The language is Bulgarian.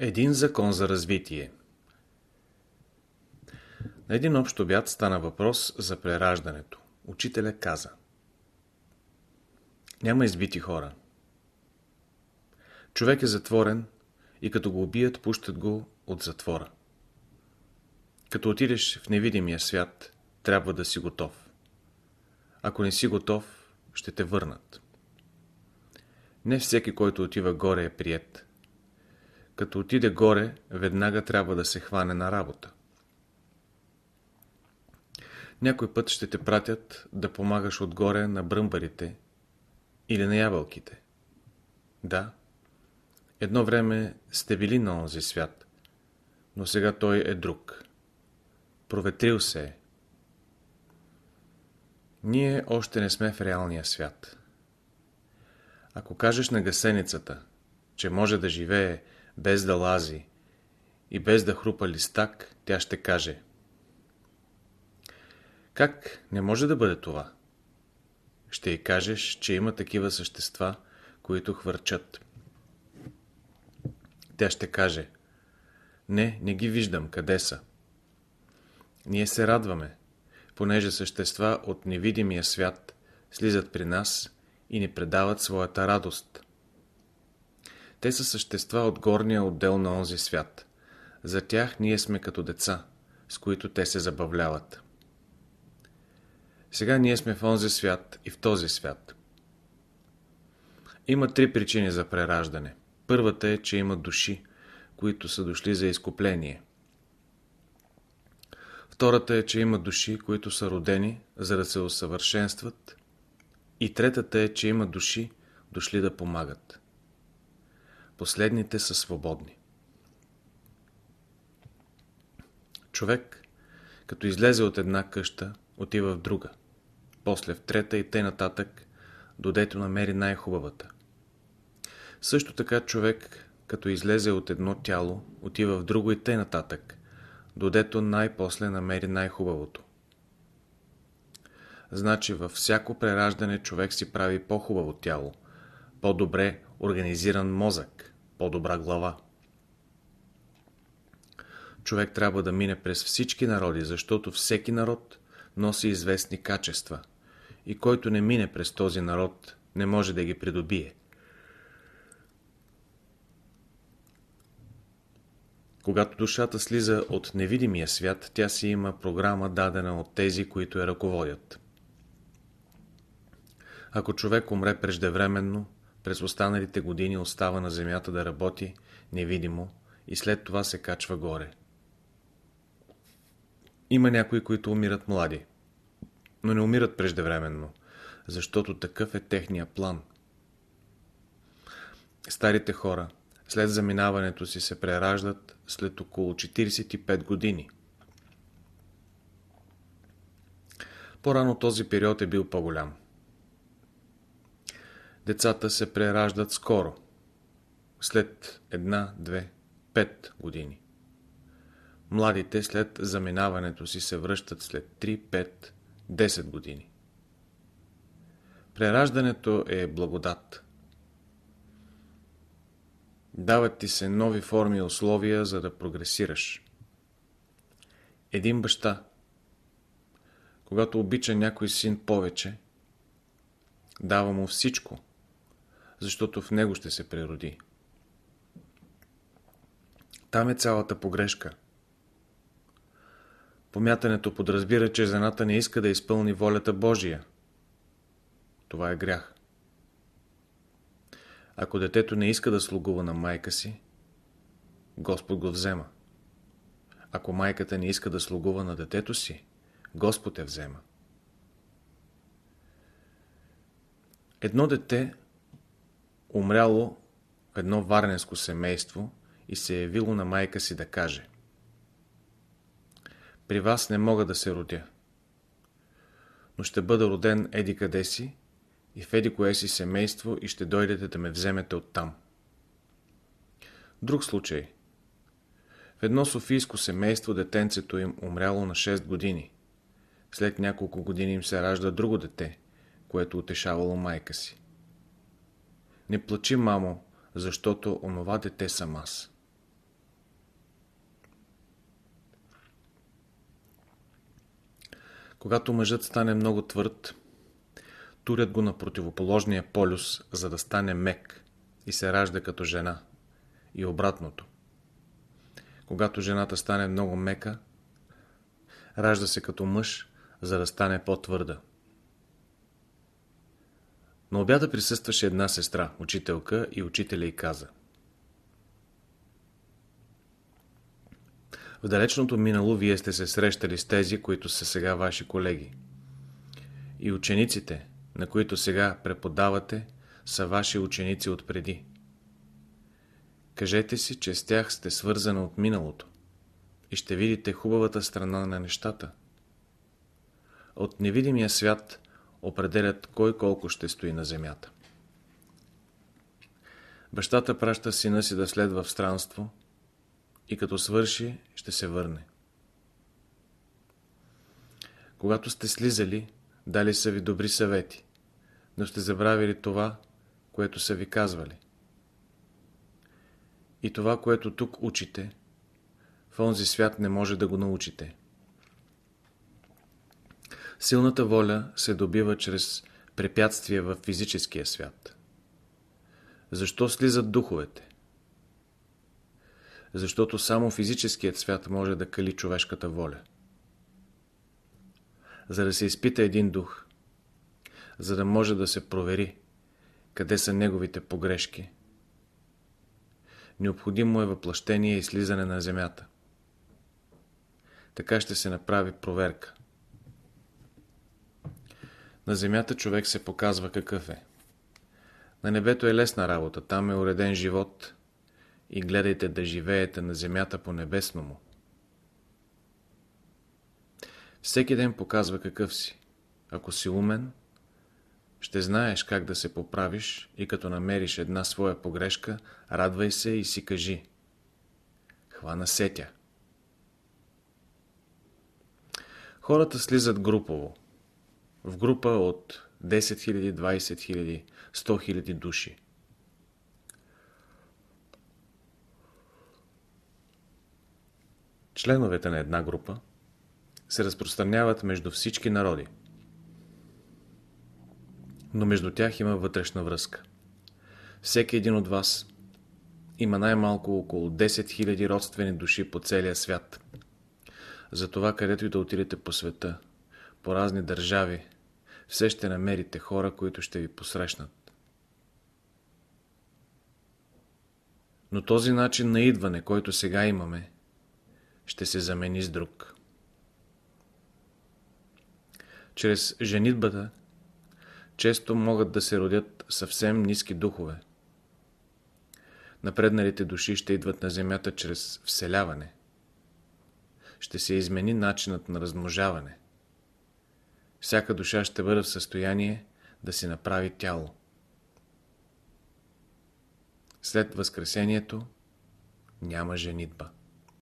Един закон за развитие На един общ обяд стана въпрос за прераждането. Учителя каза Няма избити хора. Човек е затворен и като го убият, пущат го от затвора. Като отидеш в невидимия свят, трябва да си готов. Ако не си готов, ще те върнат. Не всеки, който отива горе е прият. Като отиде горе, веднага трябва да се хване на работа. Някой път ще те пратят да помагаш отгоре на бръмбарите или на ябълките. Да, едно време сте били на онзи свят, но сега той е друг. Проветрил се е. Ние още не сме в реалния свят. Ако кажеш на гасеницата, че може да живее без да лази и без да хрупа листак, тя ще каже Как не може да бъде това? Ще й кажеш, че има такива същества, които хвърчат. Тя ще каже Не, не ги виждам, къде са? Ние се радваме, понеже същества от невидимия свят слизат при нас и ни предават своята радост. Те са същества от горния отдел на онзи свят. За тях ние сме като деца, с които те се забавляват. Сега ние сме в онзи свят и в този свят. Има три причини за прераждане. Първата е, че има души, които са дошли за изкупление. Втората е, че има души, които са родени, за да се усъвършенстват. И третата е, че има души, дошли да помагат. Последните са свободни. Човек, като излезе от една къща, отива в друга, после в трета и те нататък, додето намери най-хубавата. Също така човек, като излезе от едно тяло, отива в друго и те нататък, додето най-после намери най-хубавото. Значи във всяко прераждане човек си прави по-хубаво тяло, по-добре организиран мозък, по-добра глава. Човек трябва да мине през всички народи, защото всеки народ носи известни качества и който не мине през този народ, не може да ги придобие. Когато душата слиза от невидимия свят, тя си има програма дадена от тези, които я ръководят. Ако човек умре преждевременно, през останалите години остава на земята да работи невидимо и след това се качва горе. Има някои, които умират млади, но не умират преждевременно, защото такъв е техния план. Старите хора, след заминаването си се прераждат след около 45 години. По-рано този период е бил по-голям. Децата се прераждат скоро, след една, две, пет години. Младите след заминаването си се връщат след 3, 5, 10 години. Прераждането е благодат. Дават ти се нови форми и условия, за да прогресираш. Един баща, когато обича някой син повече, дава му всичко, защото в него ще се прероди. Там е цялата погрешка. Помятането подразбира, че жената не иска да изпълни волята Божия. Това е грях. Ако детето не иска да слугува на майка си, Господ го взема. Ако майката не иска да слугува на детето си, Господ я взема. Едно дете умряло едно варненско семейство и се е явило на майка си да каже При вас не мога да се родя, но ще бъда роден еди къде си и в еди кое си семейство и ще дойдете да ме вземете оттам. Друг случай. В едно софийско семейство детенцето им умряло на 6 години. След няколко години им се ражда друго дете, което утешавало майка си. Не плачи, мамо, защото онова дете съм аз. Когато мъжът стане много твърд, турят го на противоположния полюс, за да стане мек и се ражда като жена. И обратното. Когато жената стане много мека, ражда се като мъж, за да стане по-твърда. На обяда присъстваше една сестра, учителка и учителя й каза. В далечното минало вие сте се срещали с тези, които са сега ваши колеги. И учениците, на които сега преподавате, са ваши ученици отпреди. Кажете си, че с тях сте свързани от миналото и ще видите хубавата страна на нещата. От невидимия свят определят кой колко ще стои на земята. Бащата праща сина си да следва в странство и като свърши, ще се върне. Когато сте слизали, дали са ви добри съвети, но сте забравили това, което са ви казвали. И това, което тук учите, в онзи свят не може да го научите. Силната воля се добива чрез препятствия в физическия свят. Защо слизат духовете? Защото само физическият свят може да кали човешката воля. За да се изпита един дух, за да може да се провери къде са неговите погрешки, необходимо е въплъщение и слизане на земята. Така ще се направи проверка. На земята човек се показва какъв е. На небето е лесна работа, там е уреден живот и гледайте да живеете на земята по небесно му. Всеки ден показва какъв си. Ако си умен, ще знаеш как да се поправиш и като намериш една своя погрешка, радвай се и си кажи. Хвана сетя. Хората слизат групово в група от 10 000, 20 000, 100 000 души. Членовете на една група се разпространяват между всички народи. Но между тях има вътрешна връзка. Всеки един от вас има най-малко около 10 000 родствени души по целия свят. Затова, където и да отидете по света, по разни държави, все ще намерите хора, които ще ви посрещнат. Но този начин на идване, който сега имаме, ще се замени с друг. Чрез женитбата често могат да се родят съвсем ниски духове. Напредналите души ще идват на земята чрез вселяване. Ще се измени начинът на размножаване всяка душа ще бъде в състояние да си направи тяло. След възкресението няма женитба.